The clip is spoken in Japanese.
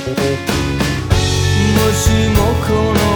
もしもこの